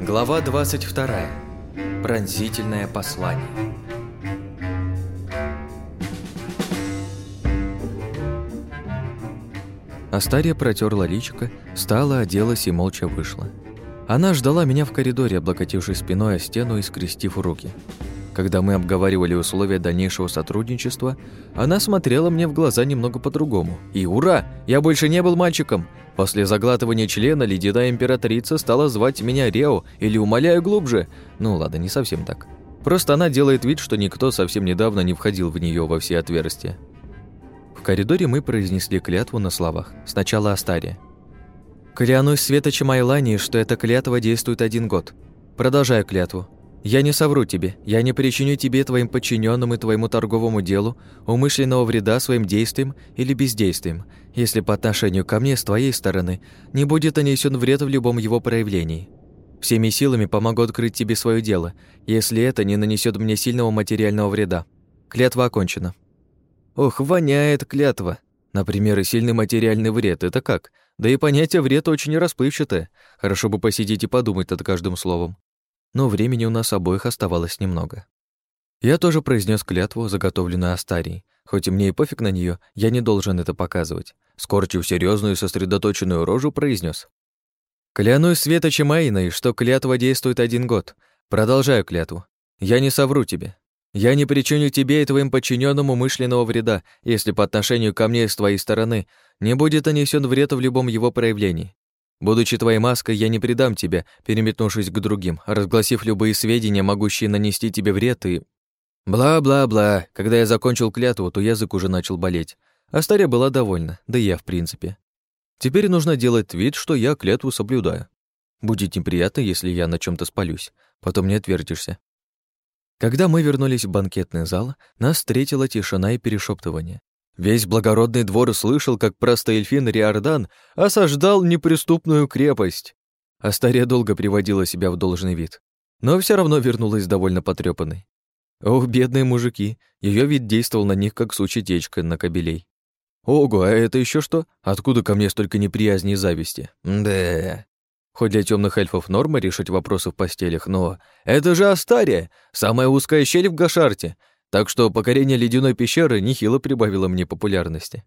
Глава 22. Пронзительное послание. Астария протерла личико, встала, оделась и молча вышла. Она ждала меня в коридоре, облокотившись спиной о стену и скрестив руки. Когда мы обговаривали условия дальнейшего сотрудничества, она смотрела мне в глаза немного по-другому. И ура! Я больше не был мальчиком! После заглатывания члена ледяная императрица стала звать меня Рео или умоляю глубже. Ну ладно, не совсем так. Просто она делает вид, что никто совсем недавно не входил в нее во все отверстия. В коридоре мы произнесли клятву на словах. Сначала Астария. «Клянусь светочем Айлании, что эта клятва действует один год. Продолжаю клятву. Я не совру тебе, я не причиню тебе, твоим подчиненным и твоему торговому делу умышленного вреда своим действием или бездействием, если по отношению ко мне с твоей стороны не будет нанесен вред в любом его проявлении. Всеми силами помогу открыть тебе свое дело, если это не нанесет мне сильного материального вреда. Клятва окончена. Ох, воняет клятва. Например, и сильный материальный вред. Это как? Да и понятие вред очень расплывчатое. Хорошо бы посидеть и подумать над каждым словом. Но времени у нас обоих оставалось немного. Я тоже произнес клятву, заготовленную Астарией. Хоть и мне и пофиг на нее, я не должен это показывать. Скорчив серьезную сосредоточенную рожу, произнес: «Клянусь Светочем Айной, что клятва действует один год. Продолжаю клятву. Я не совру тебе. Я не причиню тебе и твоим подчиненным умышленного вреда, если по отношению ко мне с твоей стороны не будет нанесен вред в любом его проявлении. Будучи твоей маской, я не предам тебя, переметнувшись к другим, разгласив любые сведения, могущие нанести тебе вред и... Бла-бла-бла. Когда я закончил клятву, то язык уже начал болеть. А старя была довольна, да и я в принципе. Теперь нужно делать вид, что я клятву соблюдаю. Будет неприятно, если я на чем то спалюсь. Потом не отвертишься. Когда мы вернулись в банкетный зал, нас встретила тишина и перешептывание. Весь благородный двор слышал, как эльфин Риордан осаждал неприступную крепость. Астария долго приводила себя в должный вид, но все равно вернулась довольно потрепанной. Ох, бедные мужики, ее вид действовал на них, как сучья течка на кобелей. Ого, а это еще что? Откуда ко мне столько неприязни и зависти? Да. Хоть для темных эльфов норма решить вопросы в постелях, но это же Астария, самая узкая щель в Гашарте, так что покорение ледяной пещеры нехило прибавило мне популярности.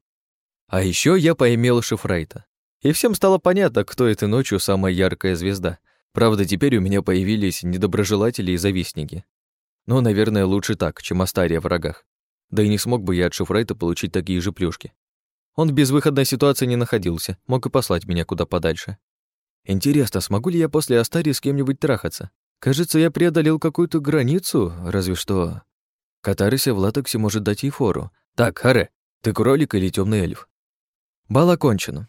А еще я поимел Шифрайта. И всем стало понятно, кто этой ночью самая яркая звезда. Правда, теперь у меня появились недоброжелатели и завистники. Но, наверное, лучше так, чем Астария в врагах. Да и не смог бы я от Шифрайта получить такие же плюшки. Он в безвыходной ситуации не находился, мог и послать меня куда подальше. Интересно, смогу ли я после Астарии с кем-нибудь трахаться? Кажется, я преодолел какую-то границу, разве что... Катарыся в латексе может дать ей фору. Так, Харе, ты кролик или темный эльф? Бал окончен.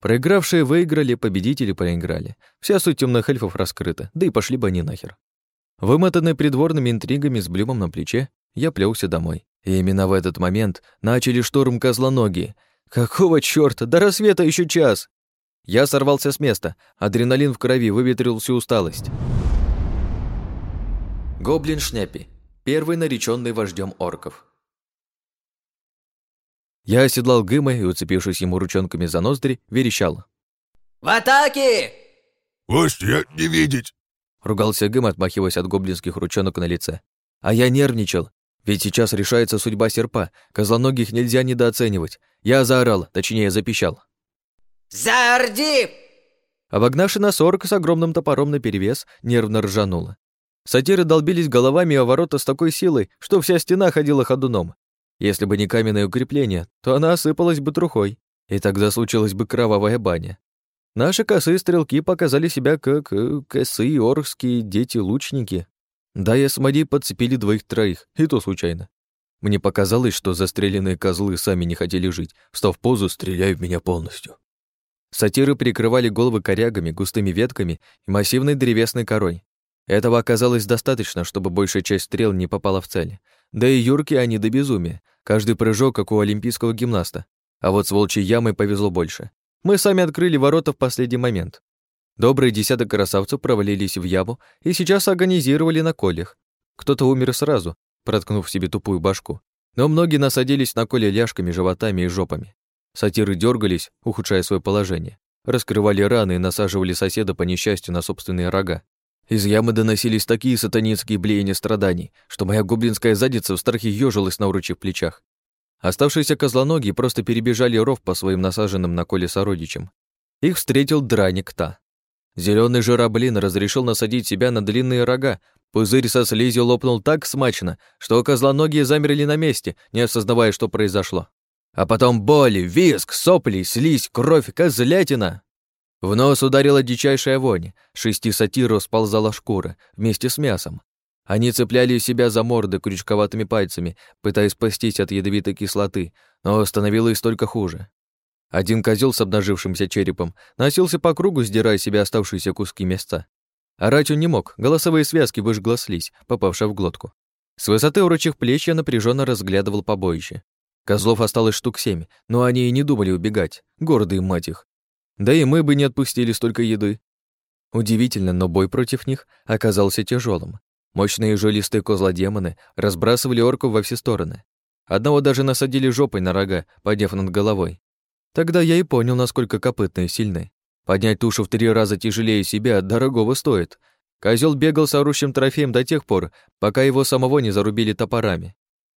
Проигравшие выиграли, победители проиграли. Вся суть темных эльфов раскрыта, да и пошли бы они нахер. Вымотанный придворными интригами с блюмом на плече, я плелся домой. И именно в этот момент начали штурм козлоногие. Какого чёрта? До рассвета еще час! Я сорвался с места. Адреналин в крови выветрил всю усталость. Гоблин Шняпи. Первый нареченный вождем орков. Я оседлал Гыма и, уцепившись ему ручонками за ноздри, верещал. «В атаке!» «Вождь, я не видеть!» Ругался Гым, отмахиваясь от гоблинских ручонок на лице. А я нервничал, ведь сейчас решается судьба серпа. Козлоногих нельзя недооценивать. Я заорал, точнее запищал. «Зарди!» Обогнавший нас орк с огромным топором наперевес нервно ржануло. Сатиры долбились головами о ворота с такой силой, что вся стена ходила ходуном. Если бы не каменное укрепление, то она осыпалась бы трухой, и тогда случилась бы кровавая баня. Наши косые стрелки показали себя как э, косые оркские дети-лучники. Да, я с Мади подцепили двоих-троих, и то случайно. Мне показалось, что застреленные козлы сами не хотели жить. Встав позу, стреляю в меня полностью. Сатиры прикрывали головы корягами, густыми ветками и массивной древесной корой. Этого оказалось достаточно, чтобы большая часть стрел не попала в цель. Да и юрки они до безумия. Каждый прыжок, как у олимпийского гимнаста. А вот с волчьей ямой повезло больше. Мы сами открыли ворота в последний момент. Добрые десяток красавцев провалились в яму и сейчас агонизировали на колях. Кто-то умер сразу, проткнув себе тупую башку. Но многие насадились на коле ляжками, животами и жопами. Сатиры дергались, ухудшая свое положение. раскрывали раны и насаживали соседа по несчастью на собственные рога. Из ямы доносились такие сатанинские блеяния страданий, что моя гоблинская задница в страхе ёжилась на уручих плечах. Оставшиеся козлоногие просто перебежали ров по своим насаженным на коле сородичам. Их встретил драник Та. Зелёный жироблин разрешил насадить себя на длинные рога, пузырь со слизью лопнул так смачно, что козлоногие замерли на месте, не осознавая, что произошло. А потом боли, визг, сопли, слизь, кровь, козлятина. В нос ударила дичайшая вонь, шести сатиров сползала шкура вместе с мясом. Они цепляли себя за морды крючковатыми пальцами, пытаясь спастись от ядовитой кислоты, но становилось только хуже. Один козел с обнажившимся черепом носился по кругу, сдирая себе оставшиеся куски мяса. Орать он не мог, голосовые связки выжгла слизь, попавшая в глотку. С высоты урочих плеч я напряженно разглядывал побоище. Козлов осталось штук семь, но они и не думали убегать, гордые мать их. Да и мы бы не отпустили столько еды. Удивительно, но бой против них оказался тяжелым. Мощные жилистые козлодемоны разбрасывали орков во все стороны. Одного даже насадили жопой на рога, подняв над головой. Тогда я и понял, насколько копытные сильны. Поднять тушу в три раза тяжелее себя дорогого стоит. Козел бегал с орущим трофеем до тех пор, пока его самого не зарубили топорами.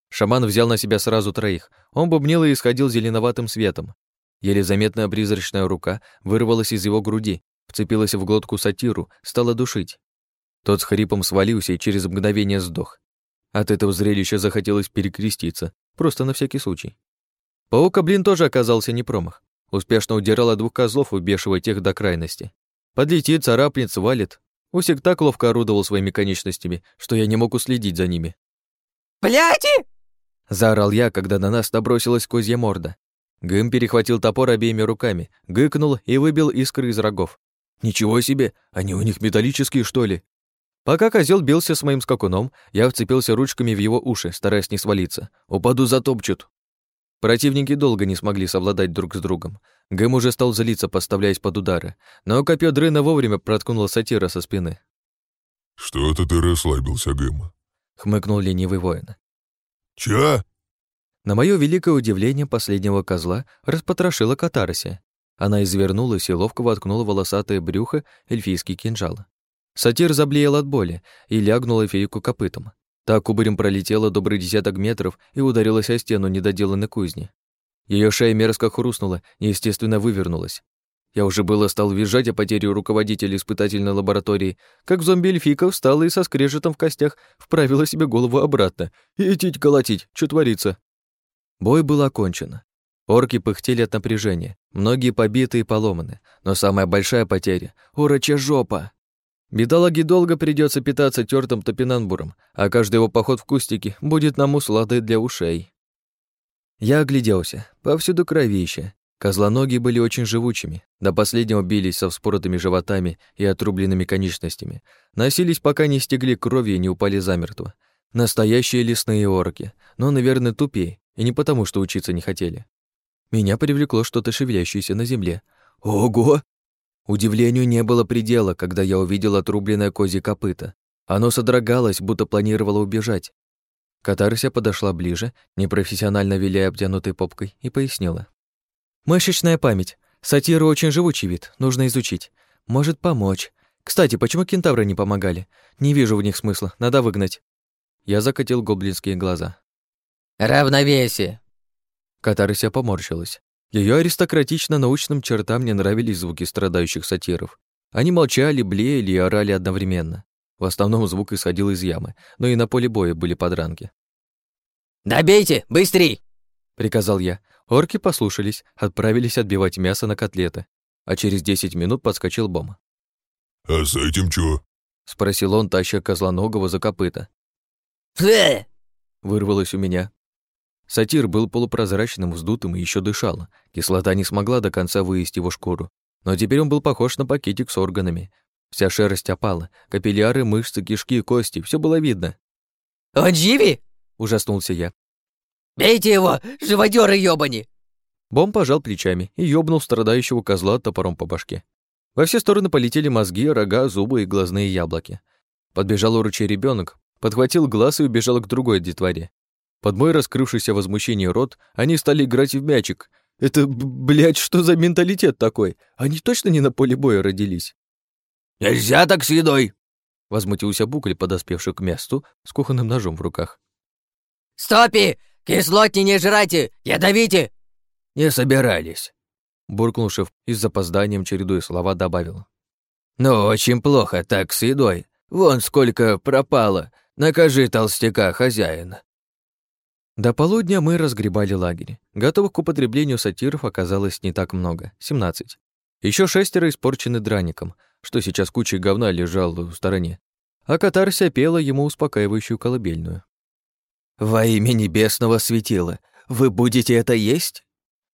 Шаман взял на себя сразу троих. Он бубнил и исходил зеленоватым светом. Еле заметная призрачная рука вырвалась из его груди, вцепилась в глотку сатиру, стала душить. Тот с хрипом свалился и через мгновение сдох. От этого зрелища захотелось перекреститься, просто на всякий случай. Паука, блин, тоже оказался не промах. Успешно удирал от двух козлов, убешивая тех до крайности. Подлетит, царапнет, свалит. Усик так ловко орудовал своими конечностями, что я не мог уследить за ними. «Бляти!» Заорал я, когда на нас набросилась козья морда. Гым перехватил топор обеими руками, гыкнул и выбил искры из рогов. «Ничего себе! Они у них металлические, что ли?» Пока козел бился с моим скакуном, я вцепился ручками в его уши, стараясь не свалиться. Упаду, затопчут. Противники долго не смогли совладать друг с другом. Гэм уже стал злиться, подставляясь под удары, но копье дрына вовремя проткнуло сатира со спины. «Что-то ты расслабился, Гэм», — хмыкнул ленивый воин. «Чё?» На мое великое удивление последнего козла распотрошила катарсия. Она извернулась и ловко воткнула волосатое брюхо эльфийский кинжал. Сатир заблеял от боли и лягнул эфейку копытом. Так кубарем пролетела добрый десяток метров и ударилась о стену недоделанной кузни. Ее шея мерзко хрустнула, неестественно вывернулась. Я уже было стал визжать о потере руководителя испытательной лаборатории, как зомби-эльфика встала и со скрежетом в костях вправила себе голову обратно. «Идите колотить, что творится?» Бой был окончен. Орки пыхтели от напряжения, многие побиты и поломаны, но самая большая потеря — уроча жопа. Бедолаге долго придется питаться тертым топинамбуром, а каждый его поход в кустики будет нам усладой для ушей. Я огляделся. Повсюду кровище. Козлоноги были очень живучими. До последнего бились со вспоротыми животами и отрубленными конечностями. Носились, пока не стегли кровью и не упали замертво. Настоящие лесные орки, но, наверное, тупее, и не потому, что учиться не хотели. Меня привлекло что-то шевелящееся на земле. Ого! Удивлению не было предела, когда я увидел отрубленное козье копыто. Оно содрогалось, будто планировало убежать. Катарся подошла ближе, непрофессионально виляя обтянутой попкой, и пояснила. «Мышечная память. Сатира очень живучий вид, нужно изучить. Может помочь. Кстати, почему кентавры не помогали? Не вижу в них смысла, надо выгнать». Я закатил гоблинские глаза. «Равновесие!» Катарся поморщилась. Ее аристократично-научным чертам не нравились звуки страдающих сатиров. Они молчали, блеяли и орали одновременно. В основном звук исходил из ямы, но и на поле боя были подранки. «Добейте! Быстрей!» — приказал я. Орки послушались, отправились отбивать мясо на котлеты, а через десять минут подскочил Бом. «А с этим чё?» — спросил он, таща козлоногого за копыта. «Фэ!» — вырвалось у меня. Сатир был полупрозрачным, вздутым и еще дышал. Кислота не смогла до конца выесть его шкуру. Но теперь он был похож на пакетик с органами. Вся шерсть опала, капилляры, мышцы, кишки кости, все было видно. «Он живи?» — ужаснулся я. «Бейте его, живодёры ёбани!» Бом пожал плечами и ёбнул страдающего козла топором по башке. Во все стороны полетели мозги, рога, зубы и глазные яблоки. Подбежал уручей ребенок, подхватил глаз и убежал к другой детворе. Под мой раскрывшийся возмущение рот они стали играть в мячик. Это, блядь, что за менталитет такой? Они точно не на поле боя родились? Нельзя так с едой. Возмутился Букль, подоспевший к месту, с кухонным ножом в руках. Стопи! Кислотни не жрайте! Ядовите! Не собирались. Буркнул шеф и с запозданием, чередуя слова, добавил. «Ну, очень плохо так с едой. Вон сколько пропало. Накажи толстяка, хозяина». До полудня мы разгребали лагерь. Готовых к употреблению сатиров оказалось не так много — 17. Еще шестеро испорчены драником, что сейчас кучей говна лежал в стороне. А катарся пела ему успокаивающую колыбельную. «Во имя небесного светила, вы будете это есть?»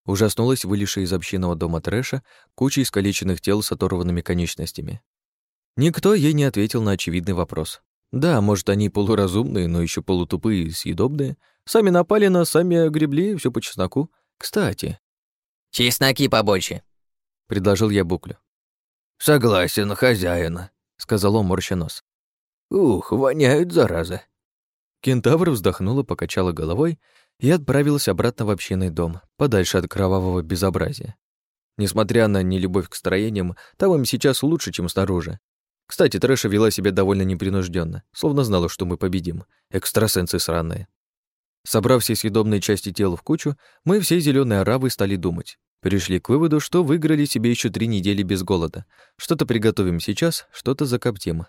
Ужаснулась вылезшая из общинного дома трэша куча искалеченных тел с оторванными конечностями. Никто ей не ответил на очевидный вопрос. Да, может, они полуразумные, но еще полутупые и съедобные. Сами напали на, сами гребли, все по чесноку. Кстати. «Чесноки побольше», — предложил я Буклю. «Согласен, хозяина», — сказал он морща нос. «Ух, воняют, зараза». Кентавр вздохнула, покачала головой и отправилась обратно в общинный дом, подальше от кровавого безобразия. Несмотря на нелюбовь к строениям, там им сейчас лучше, чем снаружи. Кстати, Трэша вела себя довольно непринужденно, словно знала, что мы победим. Экстрасенсы сраные. Собрав все съедобные части тела в кучу, мы всей зеленой оравой стали думать. Пришли к выводу, что выиграли себе еще три недели без голода. Что-то приготовим сейчас, что-то закоптим.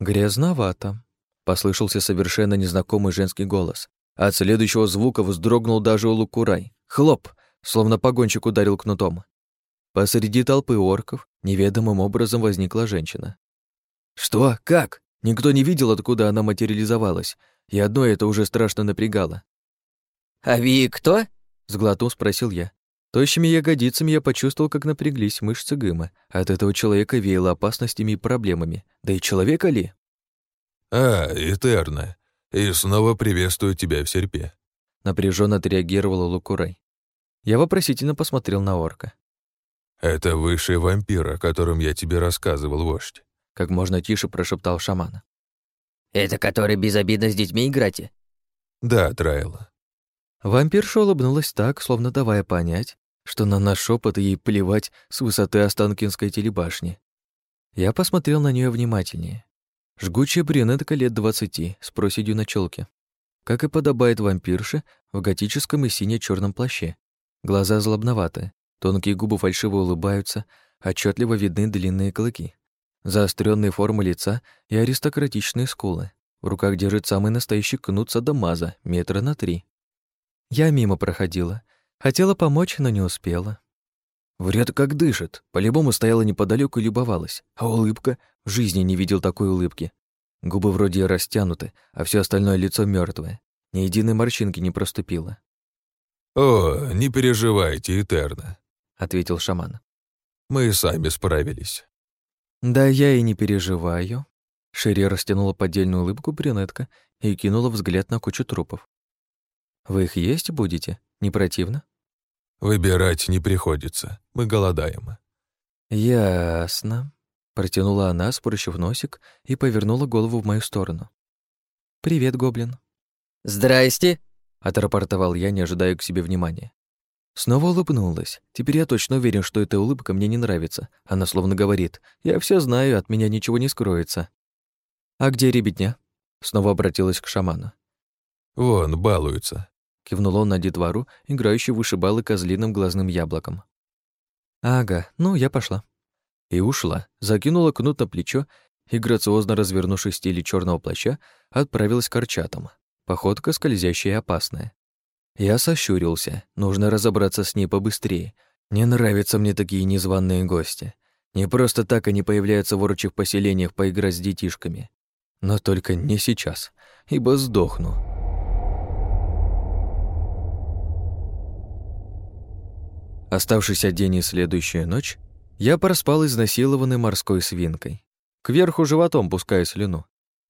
«Грязновато», — послышался совершенно незнакомый женский голос. От следующего звука вздрогнул даже Улукурай. Хлоп, словно погонщик ударил кнутом. Посреди толпы орков неведомым образом возникла женщина. Что? Как? Никто не видел, откуда она материализовалась, и одно это уже страшно напрягало. «А ви кто?» — сглотнув, спросил я. Тощими ягодицами я почувствовал, как напряглись мышцы Гыма. От этого человека веяло опасностями и проблемами. Да и человека ли? «А, Этерна, и снова приветствую тебя в серпе», — напряженно отреагировала Лукурай. Я вопросительно посмотрел на орка. «Это высший вампир, о котором я тебе рассказывал, вождь как можно тише прошептал шаман. «Это который безобидно с детьми играть?» «Да, Трайла». Вампирша улыбнулась так, словно давая понять, что на наш шепот ей плевать с высоты Останкинской телебашни. Я посмотрел на нее внимательнее. Жгучая брюнетка лет двадцати, с проседью на челке. Как и подобает вампирше, в готическом и сине черном плаще. Глаза злобноватые, тонкие губы фальшиво улыбаются, отчетливо видны длинные клыки заостренные формы лица и аристократичные скулы. В руках держит самый настоящий кнут садомаза, метра на три. Я мимо проходила. Хотела помочь, но не успела. Вряд как дышит. По-любому стояла неподалеку и любовалась. А улыбка? В жизни не видел такой улыбки. Губы вроде растянуты, а все остальное лицо мертвое. Ни единой морщинки не проступило. «О, не переживайте, Этерна», — ответил шаман. «Мы сами справились». «Да я и не переживаю». Шире растянула поддельную улыбку брюнетка и кинула взгляд на кучу трупов. «Вы их есть будете? Не противно?» «Выбирать не приходится. Мы голодаем». «Ясно», — протянула она, спорщив носик, и повернула голову в мою сторону. «Привет, гоблин». «Здрасте», — отрапортовал я, не ожидая к себе внимания. Снова улыбнулась. Теперь я точно уверен, что эта улыбка мне не нравится. Она словно говорит, «Я все знаю, от меня ничего не скроется». «А где ребятня?» Снова обратилась к шаману. «Вон, балуются», — кивнул он на детвору, играющую вышибалы козлиным глазным яблоком. «Ага, ну, я пошла». И ушла, закинула кнут на плечо и, грациозно развернувшись в стиле черного плаща, отправилась к арчатам. Походка скользящая и опасная. Я сощурился. Нужно разобраться с ней побыстрее. Не нравятся мне такие незваные гости. Не просто так они появляются в орочих поселениях поиграть с детишками. Но только не сейчас, ибо сдохну. Оставшийся день и следующая ночь я проспал изнасилованной морской свинкой. Кверху животом пуская слюну.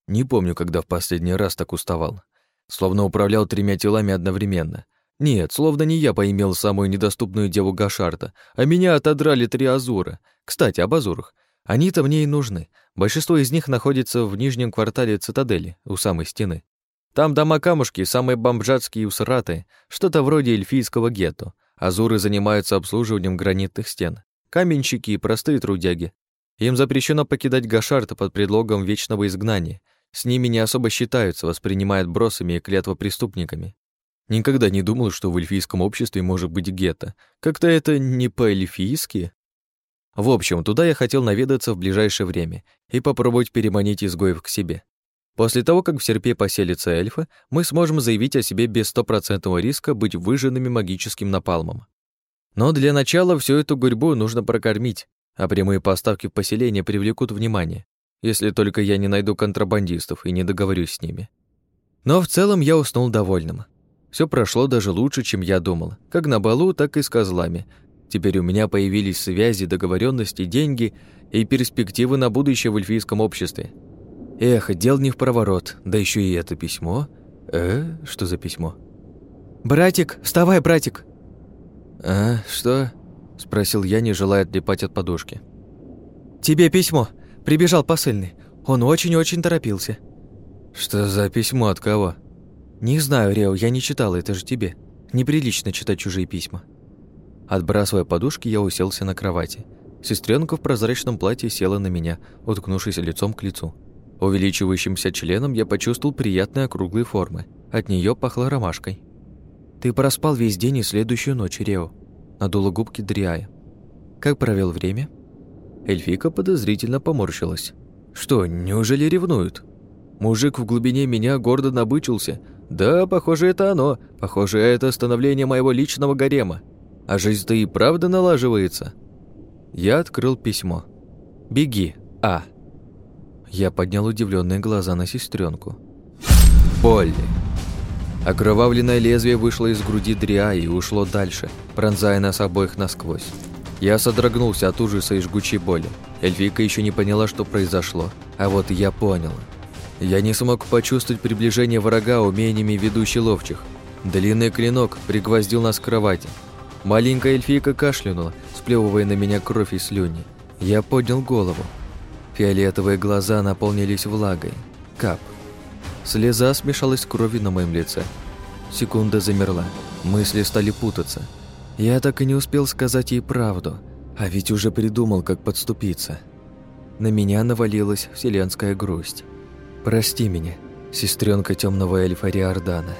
Не помню, когда в последний раз так уставал словно управлял тремя телами одновременно. Нет, словно не я поимел самую недоступную деву Гашарта, а меня отодрали три Азура. Кстати, об Азурах. Они-то мне и нужны. Большинство из них находится в нижнем квартале цитадели, у самой стены. Там дома-камушки, самые бомжатские и усратые, что-то вроде эльфийского гетто. Азуры занимаются обслуживанием гранитных стен. Каменщики и простые трудяги. Им запрещено покидать Гашарта под предлогом вечного изгнания. С ними не особо считаются, воспринимают бросами и клятвопреступниками. Никогда не думал, что в эльфийском обществе может быть гетто. Как-то это не по-эльфийски. В общем, туда я хотел наведаться в ближайшее время и попробовать переманить изгоев к себе. После того, как в серпе поселится эльфы, мы сможем заявить о себе без стопроцентного риска быть выжженными магическим напалмом. Но для начала всю эту гурьбу нужно прокормить, а прямые поставки в поселение привлекут внимание, если только я не найду контрабандистов и не договорюсь с ними. Но в целом я уснул довольным. Все прошло даже лучше, чем я думал, как на балу, так и с козлами. Теперь у меня появились связи, договоренности, деньги и перспективы на будущее в эльфийском обществе. Эх, дел не в проворот, да еще и это письмо. Э, что за письмо? «Братик, вставай, братик!» «А, что?» – спросил я, не желая отлипать от подушки. «Тебе письмо. Прибежал посыльный. Он очень-очень торопился». «Что за письмо от кого?» «Не знаю, Рео, я не читала, это же тебе. Неприлично читать чужие письма». Отбрасывая подушки, я уселся на кровати. Сестренка в прозрачном платье села на меня, уткнувшись лицом к лицу. Увеличивающимся членом я почувствовал приятные округлые формы. От нее пахло ромашкой. «Ты проспал весь день и следующую ночь, Рео», — надула губки Дриая. «Как провел время?» Эльфика подозрительно поморщилась. «Что, неужели ревнуют?» Мужик в глубине меня гордо набычился, да, похоже, это оно. Похоже, это становление моего личного гарема. А жизнь-то и правда налаживается. Я открыл письмо. «Беги, А». Я поднял удивленные глаза на сестренку. Полли. Окровавленное лезвие вышло из груди Дриа и ушло дальше, пронзая нас обоих насквозь. Я содрогнулся от ужаса и жгучей боли. Эльвика еще не поняла, что произошло, а вот я понял. Я не смог почувствовать приближение врага умениями ведущий ловчих. Длинный клинок пригвоздил нас к кровати. Маленькая эльфийка кашлянула, сплевывая на меня кровь и слюни. Я поднял голову. Фиолетовые глаза наполнились влагой. Кап. Слеза смешалась с кровью на моем лице. Секунда замерла. Мысли стали путаться. Я так и не успел сказать ей правду, а ведь уже придумал, как подступиться. На меня навалилась вселенская грусть. Прости меня, сестренка темного эльфа Риордана.